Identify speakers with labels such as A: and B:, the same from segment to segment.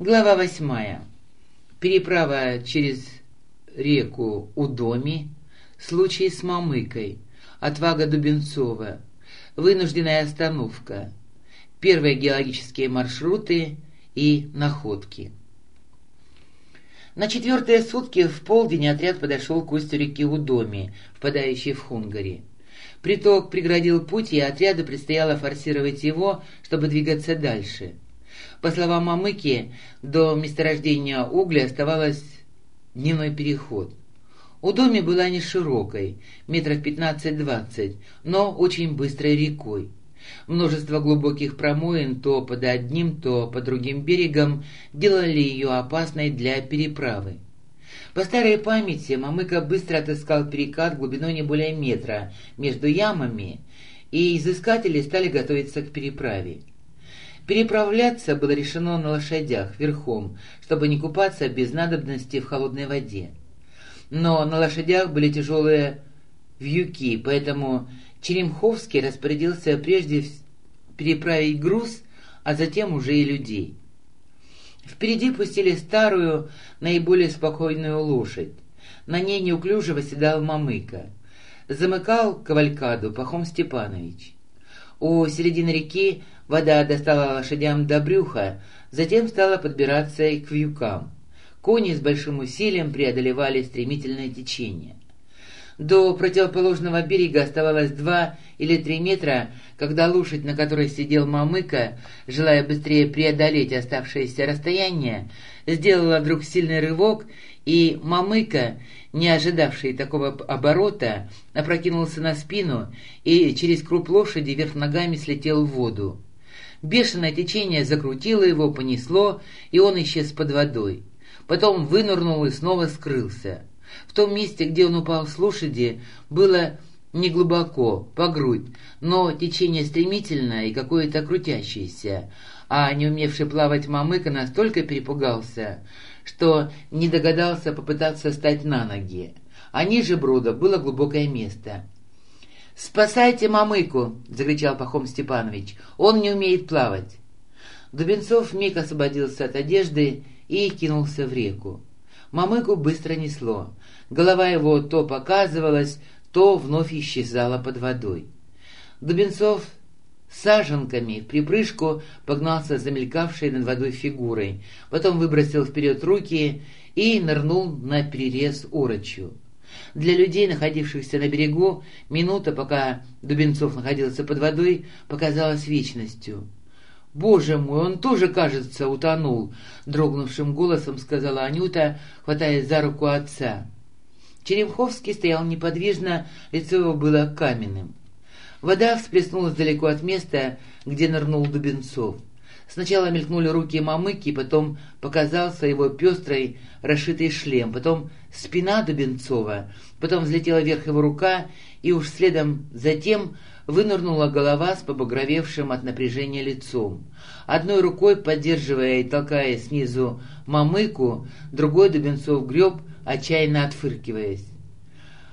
A: Глава восьмая. Переправа через реку Удоми, случай с Мамыкой, отвага Дубенцова, вынужденная остановка, первые геологические маршруты и находки. На четвертые сутки в полдень отряд подошел к устью реки Удоми, впадающей в Хунгари. Приток преградил путь, и отряду предстояло форсировать его, чтобы двигаться дальше. По словам Мамыки, до месторождения угля оставалось дневной переход. У доме была не широкой, метров 15-20, но очень быстрой рекой. Множество глубоких промоин то под одним, то под другим берегом делали ее опасной для переправы. По старой памяти Мамыка быстро отыскал перекат глубиной не более метра между ямами, и изыскатели стали готовиться к переправе. Переправляться было решено на лошадях, верхом, чтобы не купаться без надобности в холодной воде. Но на лошадях были тяжелые вьюки, поэтому Черемховский распорядился прежде переправить груз, а затем уже и людей. Впереди пустили старую, наиболее спокойную лошадь. На ней неуклюже восседал Мамыка. Замыкал кавалькаду Пахом Степанович. У середины реки вода достала лошадям до брюха, затем стала подбираться и к вьюкам. Кони с большим усилием преодолевали стремительное течение. До противоположного берега оставалось два или три метра, когда лошадь, на которой сидел Мамыка, желая быстрее преодолеть оставшееся расстояние, сделала вдруг сильный рывок, и Мамыка, не ожидавший такого оборота, опрокинулся на спину и через круп лошади вверх ногами слетел в воду. Бешеное течение закрутило его, понесло, и он исчез под водой. Потом вынырнул и снова скрылся. В том месте, где он упал с лошади, было неглубоко, по грудь, но течение стремительное и какое-то крутящееся, а не умевший плавать Мамыка настолько перепугался, что не догадался попытаться встать на ноги. А ниже брода было глубокое место. «Спасайте Мамыку!» — закричал Пахом Степанович. «Он не умеет плавать!» Дубенцов миг освободился от одежды и кинулся в реку. Мамыку быстро несло. Голова его то показывалась, то вновь исчезала под водой. Дубенцов саженками в припрыжку погнался за мелькавшей над водой фигурой, потом выбросил вперед руки и нырнул на перерез урочью. Для людей, находившихся на берегу, минута, пока Дубенцов находился под водой, показалась вечностью. «Боже мой, он тоже, кажется, утонул», — дрогнувшим голосом сказала Анюта, хватаясь за руку отца. Черемховский стоял неподвижно, лицо его было каменным. Вода всплеснулась далеко от места, где нырнул Дубенцов. Сначала мелькнули руки Мамыки, потом показался его пестрый, расшитый шлем, потом спина Дубенцова, потом взлетела вверх его рука, и уж следом затем вынырнула голова с побагровевшим от напряжения лицом. Одной рукой, поддерживая и толкая снизу Мамыку, другой Дубенцов греб, отчаянно отфыркиваясь.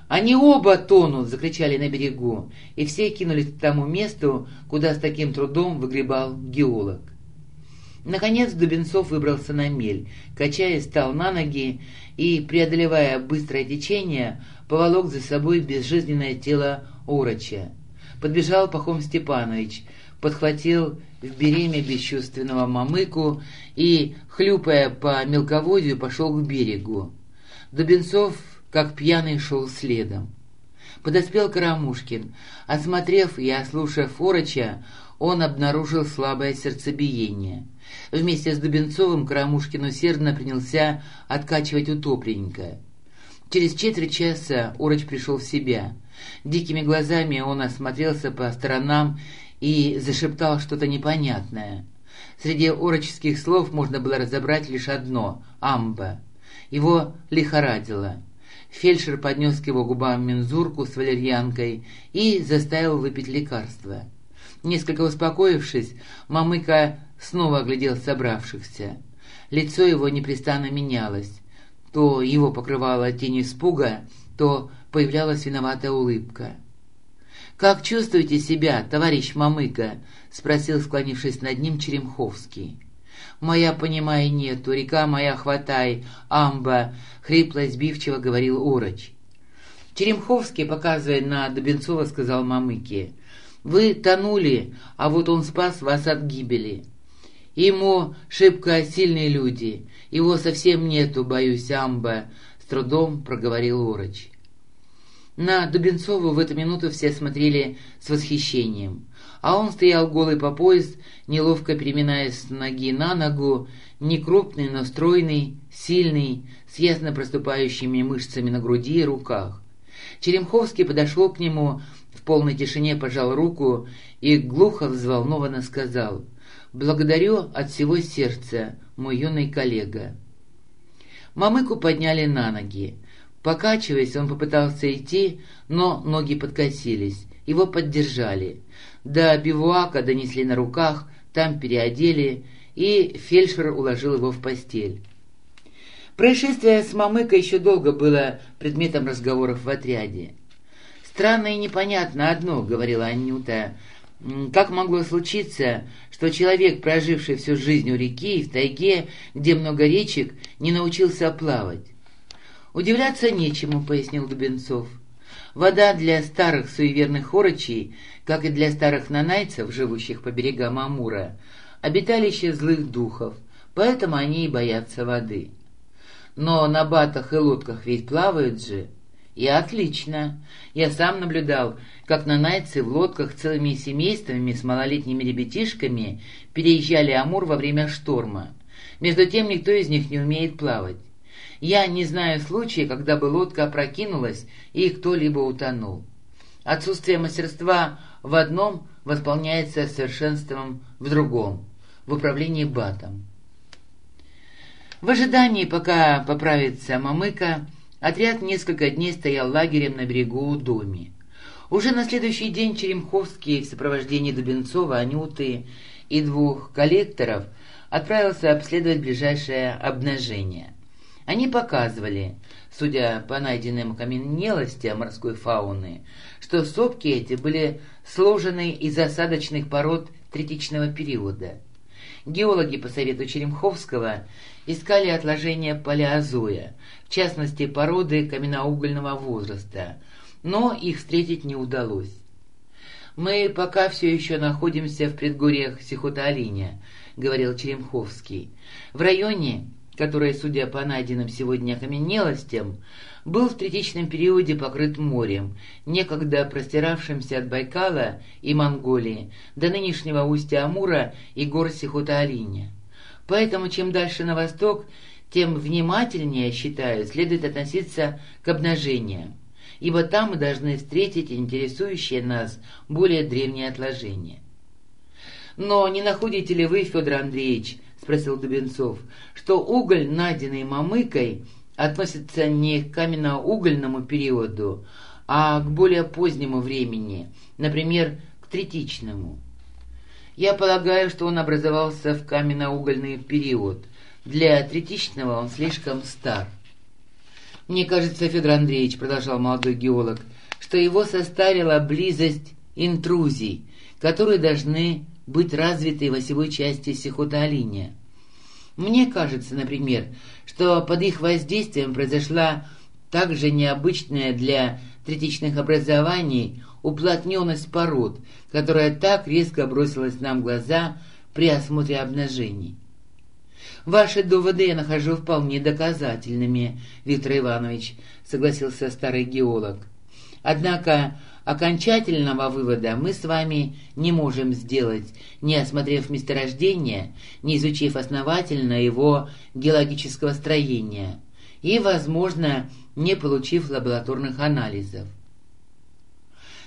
A: «Они оба тонут!» — закричали на берегу, и все кинулись к тому месту, куда с таким трудом выгребал геолог. Наконец Дубенцов выбрался на мель, качаясь, стал на ноги и, преодолевая быстрое течение, поволок за собой безжизненное тело Ороча. Подбежал Пахом Степанович, подхватил в береме бесчувственного мамыку и, хлюпая по мелководью, пошел к берегу. Дубенцов, как пьяный, шел следом. Подоспел Карамушкин. Осмотрев и ослушав Ороча, он обнаружил слабое сердцебиение. Вместе с Дубенцовым Карамушкин усердно принялся откачивать утопленника. Через четверть часа Ороч пришел в себя. Дикими глазами он осмотрелся по сторонам и зашептал что-то непонятное. Среди ороческих слов можно было разобрать лишь одно — «амба». Его лихорадило. Фельдшер поднес к его губам мензурку с валерьянкой и заставил выпить лекарство. Несколько успокоившись, Мамыка снова оглядел собравшихся. Лицо его непрестанно менялось. То его покрывала тень испуга, то появлялась виноватая улыбка. «Как чувствуете себя, товарищ Мамыка?» — спросил, склонившись над ним, Черемховский. «Моя понимай нету, река моя хватай, амба!» — хрипло сбивчиво говорил Ороч. Черемховский, показывая на Дубенцова, сказал Мамыке, «Вы тонули, а вот он спас вас от гибели. Ему шибко сильные люди, его совсем нету, боюсь, амба», — с трудом проговорил Ороч. На Дубенцову в эту минуту все смотрели с восхищением, а он стоял голый по пояс, неловко переминаясь с ноги на ногу, не крупный, но стройный, сильный, с ясно проступающими мышцами на груди и руках. Черемховский подошел к нему, в полной тишине пожал руку и глухо взволнованно сказал «Благодарю от всего сердца, мой юный коллега». Мамыку подняли на ноги. Покачиваясь, он попытался идти, но ноги подкосились. Его поддержали. До бивуака донесли на руках, там переодели, и фельдшер уложил его в постель. Происшествие с Мамыкой еще долго было предметом разговоров в отряде. «Странно и непонятно одно», — говорила Анюта, — «как могло случиться, что человек, проживший всю жизнь у реки и в тайге, где много речек, не научился плавать?» «Удивляться нечему», — пояснил Дубенцов. «Вода для старых суеверных орочей, как и для старых нанайцев, живущих по берегам Амура, обиталище злых духов, поэтому они и боятся воды. Но на батах и лодках ведь плавают же. И отлично. Я сам наблюдал, как нанайцы в лодках целыми семействами с малолетними ребятишками переезжали Амур во время шторма. Между тем никто из них не умеет плавать. Я не знаю случая, когда бы лодка опрокинулась и кто-либо утонул. Отсутствие мастерства в одном восполняется совершенством в другом, в управлении батом. В ожидании, пока поправится Мамыка, отряд несколько дней стоял лагерем на берегу у доме. Уже на следующий день Черемховский в сопровождении Дубенцова, Анюты и двух коллекторов отправился обследовать ближайшее обнажение. Они показывали, судя по найденным каменелостям морской фауны, что сопки эти были сложены из осадочных пород третичного периода. Геологи по совету Черемховского искали отложения палеозоя, в частности породы каменноугольного возраста, но их встретить не удалось. «Мы пока все еще находимся в предгорьях Сихоталиня», — говорил Черемховский. «В районе, который, судя по найденным сегодня окаменелостям, был в третичном периоде покрыт морем, некогда простиравшимся от Байкала и Монголии до нынешнего устья Амура и гор Сихота-Алиня. Поэтому чем дальше на восток, тем внимательнее, считаю, следует относиться к обнажениям, ибо там мы должны встретить интересующие нас более древние отложения. Но не находите ли вы, Федор Андреевич, спросил Дубенцов, что уголь, найденный Мамыкой, относится не к каменно-угольному периоду, а к более позднему времени, например, к третичному. Я полагаю, что он образовался в каменно-угольный период. Для третичного он слишком стар. Мне кажется, Федор Андреевич, продолжал молодой геолог, что его состарила близость интрузий, которые должны быть развиты в осевой части Сихота-Алиния. Мне кажется, например, что под их воздействием произошла также необычная для третичных образований уплотненность пород, которая так резко бросилась нам в глаза при осмотре обнажений. «Ваши доводы я нахожу вполне доказательными, Виктор Иванович», — согласился старый геолог. «Однако Окончательного вывода мы с вами не можем сделать, не осмотрев месторождение, не изучив основательно его геологического строения и, возможно, не получив лабораторных анализов.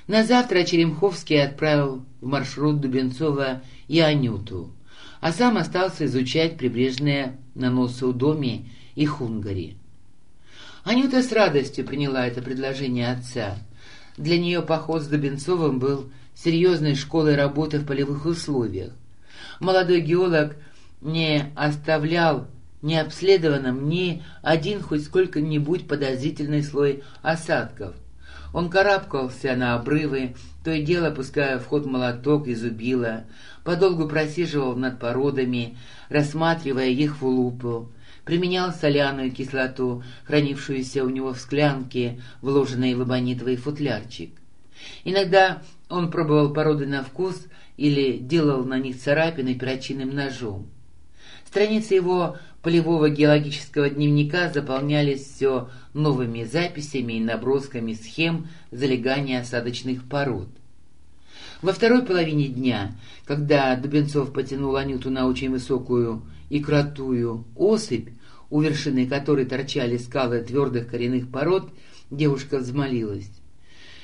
A: На завтра Черемховский отправил в маршрут Дубенцова и Анюту, а сам остался изучать прибрежные наносы у доме и Хунгари. Анюта с радостью приняла это предложение отца – для нее поход с Дубенцовым был серьезной школой работы в полевых условиях. Молодой геолог не оставлял необследованным ни один хоть сколько-нибудь подозрительный слой осадков. Он карабкался на обрывы, то и дело, пуская в ход молоток и зубила, подолгу просиживал над породами, рассматривая их в лупу, применял соляную кислоту, хранившуюся у него в склянке, вложенной в эбонитовый футлярчик. Иногда он пробовал породы на вкус или делал на них царапины перочинным ножом. Страницы его полевого геологического дневника заполнялись все новыми записями и набросками схем залегания осадочных пород. Во второй половине дня, когда Дубенцов потянул Анюту на очень высокую и крутую осыпь, у вершины которой торчали скалы твердых коренных пород, девушка взмолилась.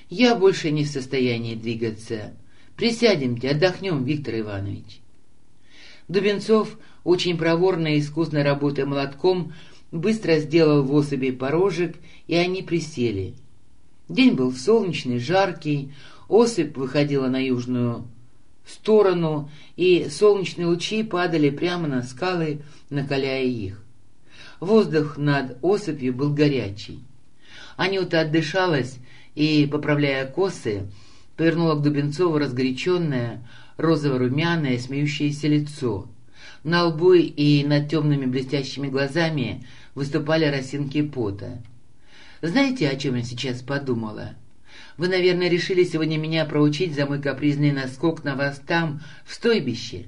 A: «Я больше не в состоянии двигаться. Присядемте, отдохнем, Виктор Иванович». Дубенцов, очень проворно и искусно работая молотком, быстро сделал в особи порожек, и они присели. День был солнечный, жаркий, осыпь выходила на южную сторону, и солнечные лучи падали прямо на скалы, накаляя их. Воздух над осыпью был горячий. Анюта отдышалась и, поправляя косы, повернула к Дубенцову разгоряченное, розово-румяное, смеющееся лицо. На лбу и над темными блестящими глазами выступали росинки пота. «Знаете, о чем я сейчас подумала? Вы, наверное, решили сегодня меня проучить за мой капризный наскок на вас там, в стойбище».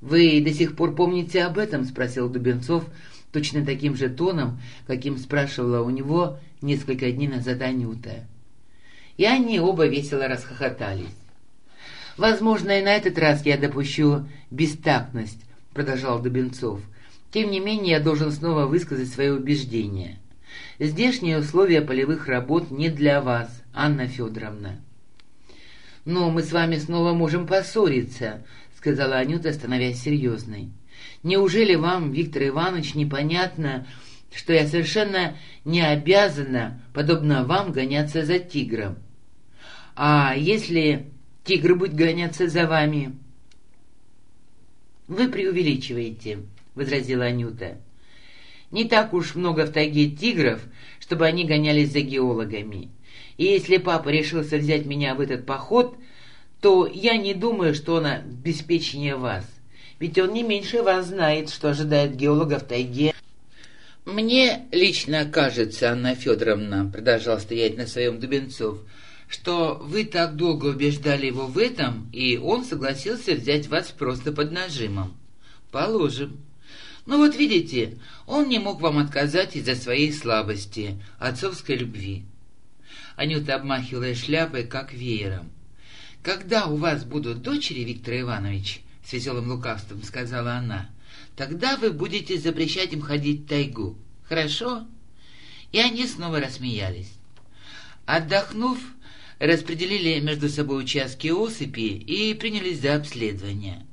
A: «Вы до сих пор помните об этом?» — спросил Дубенцов точно таким же тоном, каким спрашивала у него несколько дней назад Анюта. И они оба весело расхохотались. «Возможно, и на этот раз я допущу бестактность», — продолжал Дубенцов. «Тем не менее, я должен снова высказать свое убеждение. Здешние условия полевых работ не для вас, Анна Федоровна». «Но мы с вами снова можем поссориться», — сказала Анюта, становясь серьезной. «Неужели вам, Виктор Иванович, непонятно, что я совершенно не обязана, подобно вам, гоняться за тигром? А если Тигр будет гоняться за вами». «Вы преувеличиваете», — возразила Анюта. «Не так уж много в тайге тигров, чтобы они гонялись за геологами. И если папа решился взять меня в этот поход, то я не думаю, что он обеспечение вас. Ведь он не меньше вас знает, что ожидает геолога в тайге». «Мне лично кажется, Анна Федоровна», — продолжал стоять на своем Дубенцов, — что вы так долго убеждали его в этом, и он согласился взять вас просто под нажимом. Положим. Ну вот видите, он не мог вам отказать из-за своей слабости, отцовской любви. Анюта обмахивала шляпой, как веером. «Когда у вас будут дочери, Виктор Иванович?» — с веселым лукавством сказала она. «Тогда вы будете запрещать им ходить в тайгу. Хорошо?» И они снова рассмеялись. Отдохнув, распределили между собой участки осыпи и принялись за обследование.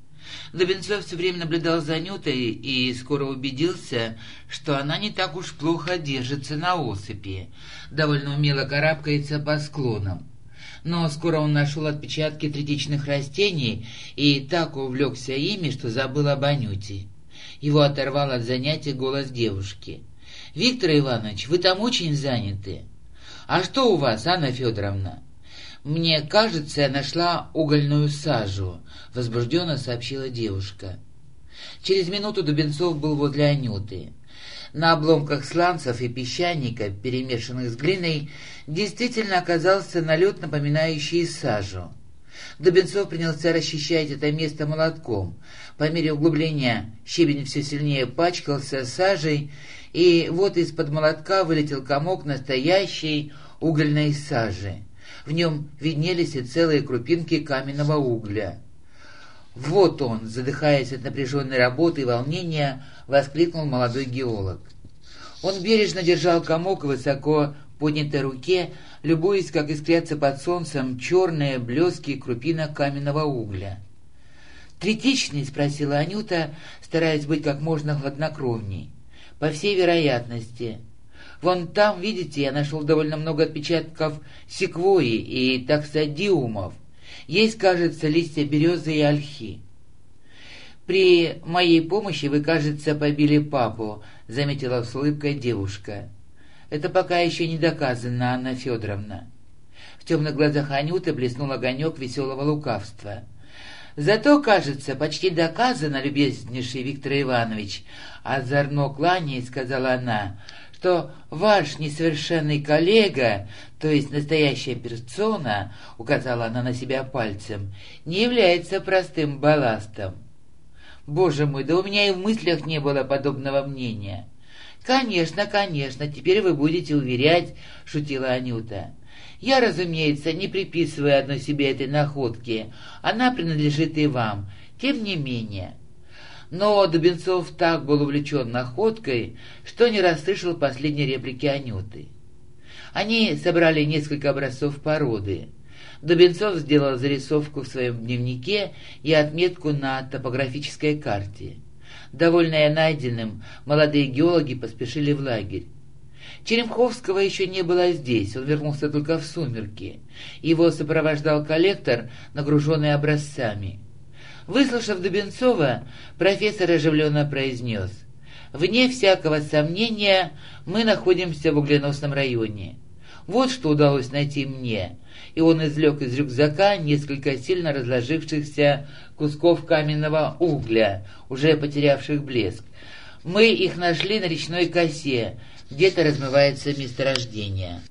A: Дубенцов все время наблюдал за Нютой и скоро убедился, что она не так уж плохо держится на осыпи, довольно умело карабкается по склонам. Но скоро он нашел отпечатки третичных растений и так увлекся ими, что забыл об Анюте. Его оторвал от занятия голос девушки. «Виктор Иванович, вы там очень заняты». «А что у вас, Анна Федоровна?» «Мне кажется, я нашла угольную сажу», — возбужденно сообщила девушка. Через минуту Дубенцов был возле Анюты. На обломках сланцев и песчаника, перемешанных с глиной, действительно оказался налет, напоминающий сажу. Дубенцов принялся расчищать это место молотком. По мере углубления щебень все сильнее пачкался сажей, и вот из-под молотка вылетел комок настоящей угольной сажи. В нем виднелись и целые крупинки каменного угля. «Вот он!» — задыхаясь от напряженной работы и волнения, воскликнул молодой геолог. Он бережно держал комок высоко поднятой руке, любуясь, как искрятся под солнцем черные блески крупинок каменного угля. «Третичный?» — спросила Анюта, стараясь быть как можно хладнокровней. «По всей вероятности. Вон там, видите, я нашел довольно много отпечатков секвои и таксодиумов. Есть, кажется, листья березы и ольхи. «При моей помощи вы, кажется, побили папу», — заметила с улыбкой девушка. «Это пока еще не доказано, Анна Федоровна». В темных глазах Анюты блеснул огонек веселого лукавства. «Зато, кажется, почти доказано, любезнейший Виктор Иванович», — озорно кланяясь, сказала она, что ваш несовершенный коллега, то есть настоящая персона, указала она на себя пальцем, не является простым балластом. Боже мой, да у меня и в мыслях не было подобного мнения. «Конечно, конечно, теперь вы будете уверять», — шутила Анюта. «Я, разумеется, не приписываю одной себе этой находки. Она принадлежит и вам. Тем не менее, но Дубенцов так был увлечен находкой, что не расслышал последней реплики Анюты. Они собрали несколько образцов породы. Дубенцов сделал зарисовку в своем дневнике и отметку на топографической карте. Довольные найденным, молодые геологи поспешили в лагерь. Черемховского еще не было здесь, он вернулся только в сумерки. Его сопровождал коллектор, нагруженный образцами. Выслушав Дубенцова, профессор оживленно произнес. «Вне всякого сомнения мы находимся в угленосном районе. Вот что удалось найти мне». И он извлек из рюкзака несколько сильно разложившихся кусков каменного угля, уже потерявших блеск. Мы их нашли на речной косе, где-то размывается месторождение.